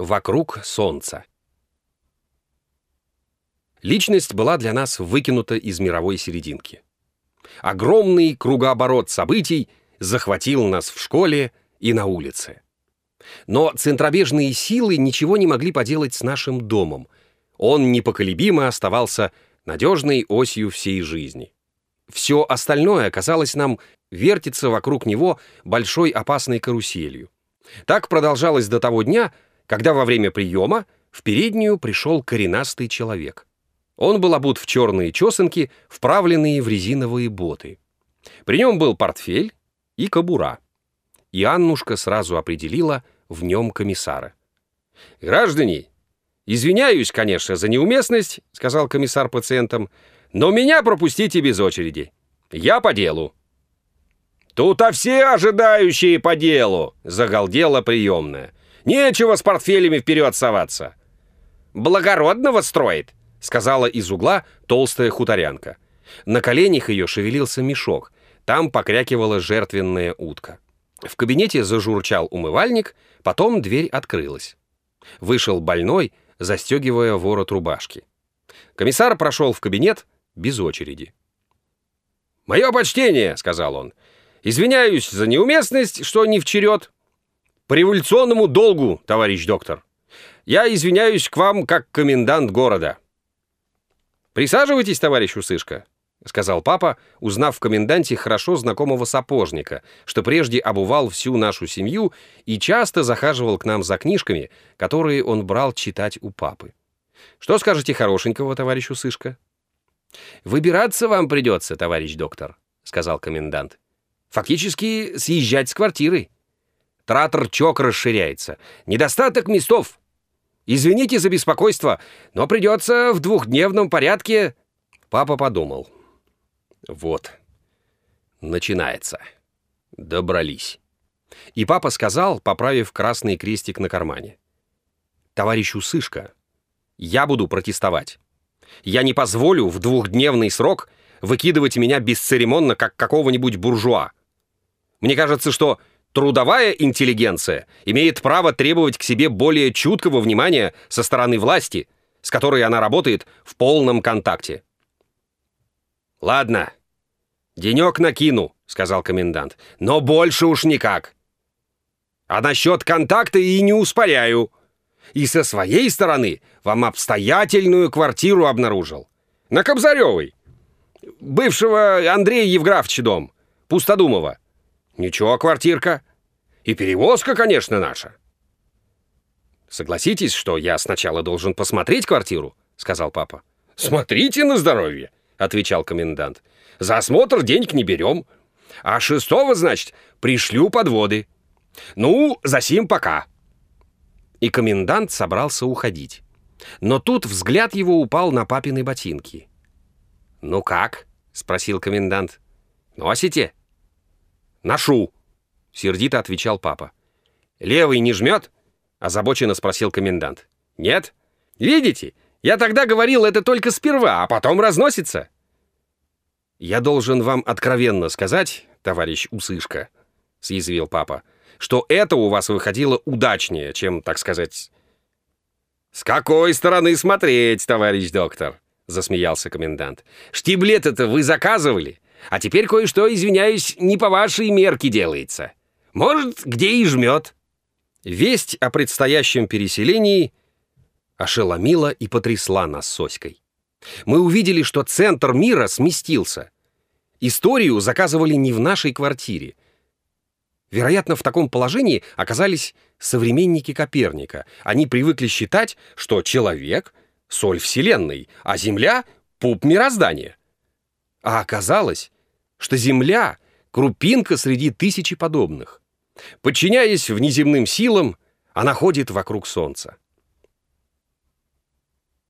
Вокруг Солнца. Личность была для нас выкинута из мировой серединки. Огромный кругооборот событий захватил нас в школе и на улице. Но центробежные силы ничего не могли поделать с нашим домом. Он непоколебимо оставался надежной осью всей жизни. Все остальное, казалось нам, вертится вокруг него большой опасной каруселью. Так продолжалось до того дня, когда во время приема в переднюю пришел коренастый человек. Он был обут в черные чесанки, вправленные в резиновые боты. При нем был портфель и кобура. И Аннушка сразу определила в нем комиссара. «Граждане, извиняюсь, конечно, за неуместность», — сказал комиссар пациентам, «но меня пропустите без очереди. Я по делу». «Тут-то все ожидающие по делу!» — загалдела приемная. «Нечего с портфелями вперед соваться!» «Благородного строит!» — сказала из угла толстая хуторянка. На коленях ее шевелился мешок. Там покрякивала жертвенная утка. В кабинете зажурчал умывальник, потом дверь открылась. Вышел больной, застегивая ворот рубашки. Комиссар прошел в кабинет без очереди. «Мое почтение!» — сказал он. Извиняюсь за неуместность, что не в черед. По революционному долгу, товарищ доктор. Я извиняюсь к вам как комендант города. Присаживайтесь, товарищ Усышка, сказал папа, узнав в коменданте хорошо знакомого сапожника, что прежде обувал всю нашу семью и часто захаживал к нам за книжками, которые он брал читать у папы. Что скажете хорошенького, товарищ Усышка? «Выбираться вам придется, товарищ доктор», — сказал комендант. Фактически съезжать с квартиры. Тратор-чок расширяется. Недостаток местов. Извините за беспокойство, но придется в двухдневном порядке...» Папа подумал. «Вот, начинается. Добрались». И папа сказал, поправив красный крестик на кармане. «Товарищ Усышка, я буду протестовать. Я не позволю в двухдневный срок выкидывать меня бесцеремонно, как какого-нибудь буржуа. Мне кажется, что трудовая интеллигенция имеет право требовать к себе более чуткого внимания со стороны власти, с которой она работает в полном контакте. «Ладно, денек накину», — сказал комендант, — «но больше уж никак. А насчет контакта и не успоряю. И со своей стороны вам обстоятельную квартиру обнаружил. На Кобзаревой. Бывшего Андрея Евграфовича дом, Пустодумова. Ничего, квартирка. И перевозка, конечно, наша. Согласитесь, что я сначала должен посмотреть квартиру, сказал папа. Смотрите на здоровье, отвечал комендант. За осмотр денег не берем. А шестого, значит, пришлю подводы. Ну, за сим пока. И комендант собрался уходить. Но тут взгляд его упал на папины ботинки. «Ну как?» — спросил комендант. «Носите?» «Ношу», — сердито отвечал папа. «Левый не жмет?» — озабоченно спросил комендант. «Нет? Видите, я тогда говорил это только сперва, а потом разносится». «Я должен вам откровенно сказать, товарищ Усышка», — съязвил папа, «что это у вас выходило удачнее, чем, так сказать...» «С какой стороны смотреть, товарищ доктор?» — засмеялся комендант. «Штиблет-это вы заказывали? А теперь кое-что, извиняюсь, не по вашей мерке делается. Может, где и жмет». Весть о предстоящем переселении ошеломила и потрясла нас с Оськой. Мы увидели, что центр мира сместился. Историю заказывали не в нашей квартире. Вероятно, в таком положении оказались современники Коперника. Они привыкли считать, что человек — соль Вселенной, а Земля — пуп мироздания. А оказалось, что Земля — крупинка среди тысячи подобных. Подчиняясь внеземным силам, она ходит вокруг Солнца.